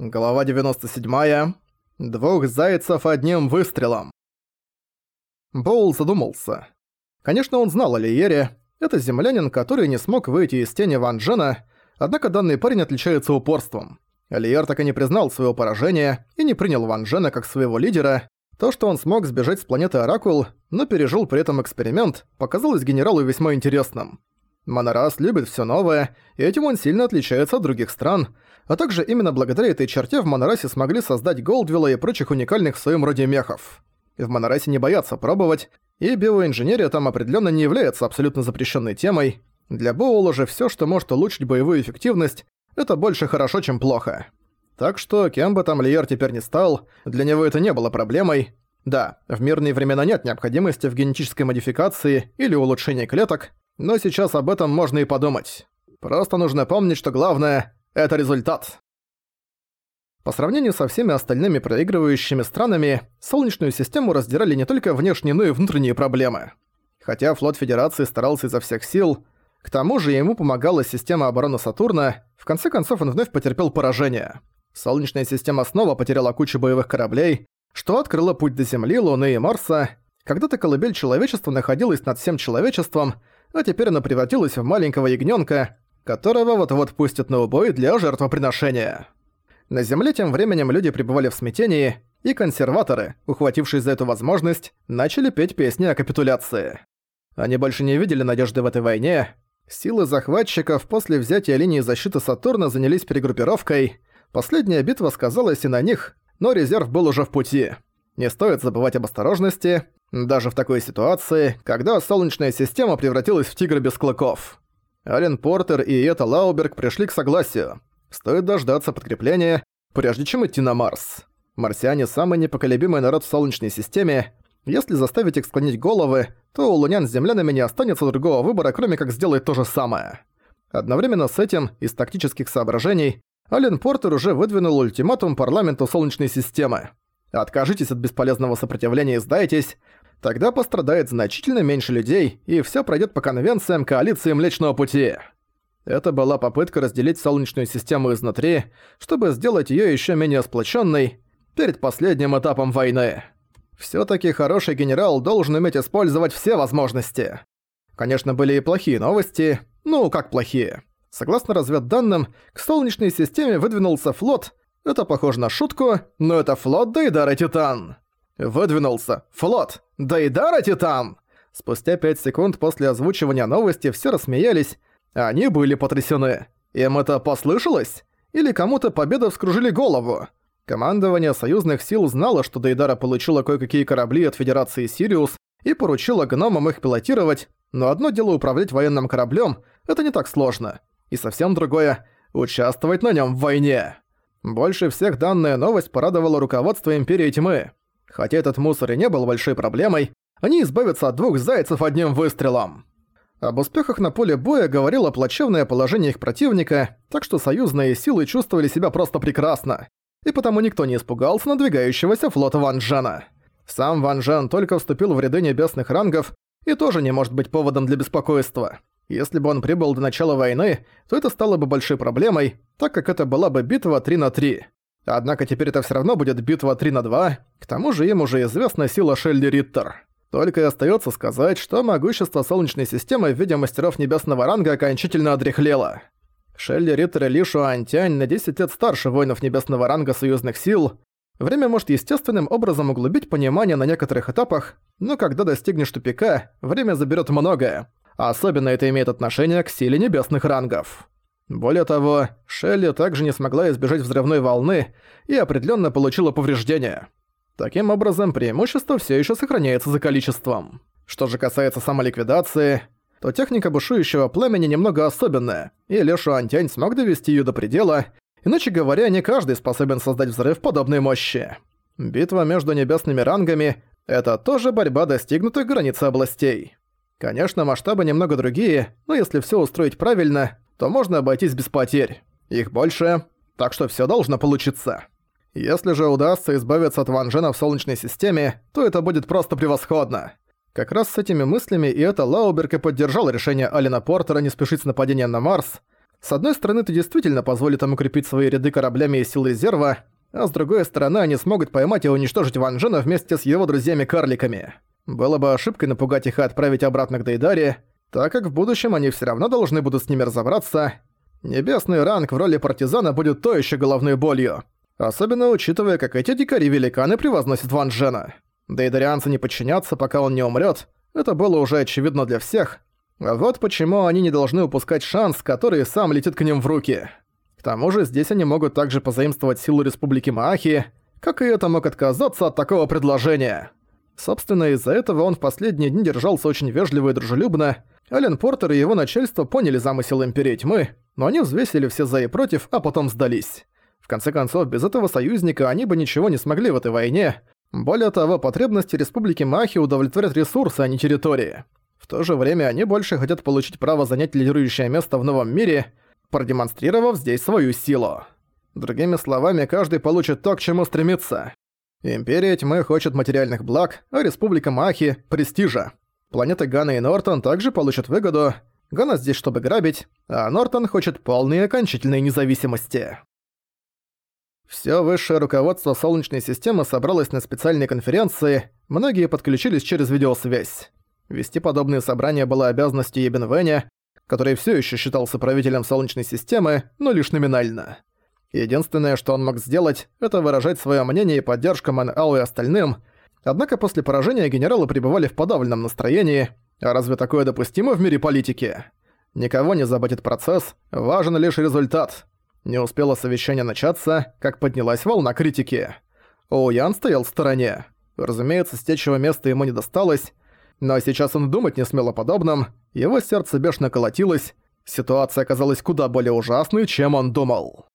Глава 97. Двух зайцев одним выстрелом. Боул задумался. Конечно, он знал о Лиере. Это землянин, который не смог выйти из тени Ван Джена, однако данный парень отличается упорством. Лиер так и не признал своего поражения и не принял Ван Джена как своего лидера. То, что он смог сбежать с планеты Оракул, но пережил при этом эксперимент, показалось генералу весьма интересным. Монорас любит все новое, и этим он сильно отличается от других стран, а также именно благодаря этой черте в Монорасе смогли создать Голдвилла и прочих уникальных в своем роде мехов. В Монорасе не боятся пробовать, и биоинженерия там определенно не является абсолютно запрещенной темой. Для Боула же все, что может улучшить боевую эффективность, это больше хорошо, чем плохо. Так что, кем бы там Лиер теперь не стал, для него это не было проблемой. Да, в мирные времена нет необходимости в генетической модификации или улучшении клеток, но сейчас об этом можно и подумать. Просто нужно помнить, что главное — это результат. По сравнению со всеми остальными проигрывающими странами, Солнечную систему раздирали не только внешние, но и внутренние проблемы. Хотя флот Федерации старался изо всех сил, к тому же ему помогала система обороны Сатурна, в конце концов он вновь потерпел поражение. Солнечная система снова потеряла кучу боевых кораблей, что открыло путь до Земли, Луны и Марса. Когда-то колыбель человечества находилась над всем человечеством, а теперь она превратилась в маленького ягнёнка, которого вот-вот пустят на убой для жертвоприношения. На Земле тем временем люди пребывали в смятении, и консерваторы, ухватившись за эту возможность, начали петь песни о капитуляции. Они больше не видели надежды в этой войне. Силы захватчиков после взятия линии защиты Сатурна занялись перегруппировкой. Последняя битва сказалась и на них, но резерв был уже в пути. Не стоит забывать об осторожности, даже в такой ситуации, когда Солнечная система превратилась в тигра без клыков. Ален Портер и Эта Лауберг пришли к согласию. Стоит дождаться подкрепления, прежде чем идти на Марс. Марсиане – самый непоколебимый народ в Солнечной системе. Если заставить их склонить головы, то у лунян с землянами не останется другого выбора, кроме как сделать то же самое. Одновременно с этим, из тактических соображений, Ален Портер уже выдвинул ультиматум парламенту Солнечной системы. Откажитесь от бесполезного сопротивления и сдайтесь, тогда пострадает значительно меньше людей, и всё пройдёт по конвенциям коалиции Млечного Пути. Это была попытка разделить Солнечную систему изнутри, чтобы сделать её ещё менее сплочённой перед последним этапом войны. Всё-таки хороший генерал должен уметь использовать все возможности. Конечно, были и плохие новости, ну, как плохие. Согласно разведданным, к Солнечной системе выдвинулся флот, это похоже на шутку, но это флот Дейдара Титан. Выдвинулся. Флот. Дейдара Титан. Спустя пять секунд после озвучивания новости все рассмеялись, они были потрясены. Им это послышалось? Или кому-то победа вскружили голову? Командование союзных сил знало, что Дейдара получила кое-какие корабли от Федерации Сириус и поручила гномам их пилотировать, но одно дело управлять военным кораблем – это не так сложно. И совсем другое – участвовать на нем в войне. Больше всех данная новость порадовала руководство Империи Тьмы. Хотя этот мусор и не был большой проблемой, они избавятся от двух зайцев одним выстрелом. Об успехах на поле боя говорило плачевное положение их противника, так что союзные силы чувствовали себя просто прекрасно. И потому никто не испугался надвигающегося флота Ван Джена. Сам Ван Джен только вступил в ряды небесных рангов и тоже не может быть поводом для беспокойства. Если бы он прибыл до начала войны, то это стало бы большой проблемой, так как это была бы битва 3 на 3. Однако теперь это все равно будет битва 3 на 2, к тому же им уже известна сила Шельди Риттер. Только и остается сказать, что могущество Солнечной системы в виде мастеров небесного ранга окончательно одряхлело. Шелли Риттер и Ли Шуантянь на 10 лет старше воинов небесного ранга союзных сил. Время может естественным образом углубить понимание на некоторых этапах, но когда достигнешь тупика, время заберет многое. Особенно это имеет отношение к силе небесных рангов. Более того, Шелли также не смогла избежать взрывной волны и определенно получила повреждения. Таким образом, преимущество все еще сохраняется за количеством. Что же касается самоликвидации, то техника бушующего племени немного особенная, и Лешу Антянь смог довести ее до предела, иначе говоря, не каждый способен создать взрыв подобной мощи. Битва между небесными рангами – это тоже борьба достигнутых границ областей. Конечно, масштабы немного другие, но если все устроить правильно, то можно обойтись без потерь. Их больше, так что все должно получиться. Если же удастся избавиться от Ванжена в Солнечной системе, то это будет просто превосходно. Как раз с этими мыслями и это Лауберг и поддержал решение Алина Портера не спешить с нападением на Марс. С одной стороны, это действительно позволит им укрепить свои ряды кораблями и сил резерва, а с другой стороны, они смогут поймать и уничтожить Ван Джена вместе с его друзьями-карликами. Было бы ошибкой напугать их и отправить обратно к Дейдаре, так как в будущем они все равно должны будут с ними разобраться. Небесный ранг в роли партизана будет то еще головной болью. Особенно учитывая, как эти дикари-великаны превозносят Ван Джена. Дейдарианцы не подчинятся, пока он не умрет. Это было уже очевидно для всех. А вот почему они не должны упускать шанс, который сам летит к ним в руки. К тому же здесь они могут также позаимствовать силу Республики Маахи, как и это мог отказаться от такого предложения. Собственно, из-за этого он в последние дни держался очень вежливо и дружелюбно. Ален Портер и его начальство поняли замысел Империи Тьмы, но они взвесили все за и против, а потом сдались. В конце концов, без этого союзника они бы ничего не смогли в этой войне. Более того, потребности Республики Махи удовлетворят ресурсы, а не территории. В то же время они больше хотят получить право занять лидирующее место в новом мире, продемонстрировав здесь свою силу. Другими словами, каждый получит то, к чему стремится. Империя Тьмы хочет материальных благ, а Республика Махи – престижа. Планеты Гана и Нортон также получат выгоду. Гана здесь, чтобы грабить, а Нортон хочет полной и окончательной независимости. Всё высшее руководство Солнечной системы собралось на специальной конференции, многие подключились через видеосвязь. Вести подобные собрания было обязанностью Ебенвеня, который все еще считался правителем Солнечной системы, но лишь номинально. Единственное, что он мог сделать, это выражать свое мнение и поддержку Мэн Ау и остальным, однако после поражения генералы пребывали в подавленном настроении, а разве такое допустимо в мире политики? Никого не заботит процесс, важен лишь результат. Не успело совещание начаться, как поднялась волна критики. Оуян стоял в стороне. Разумеется, сидячего места ему не досталось, но сейчас он думать не смел о подобном, его сердце бешено колотилось, ситуация оказалась куда более ужасной, чем он думал.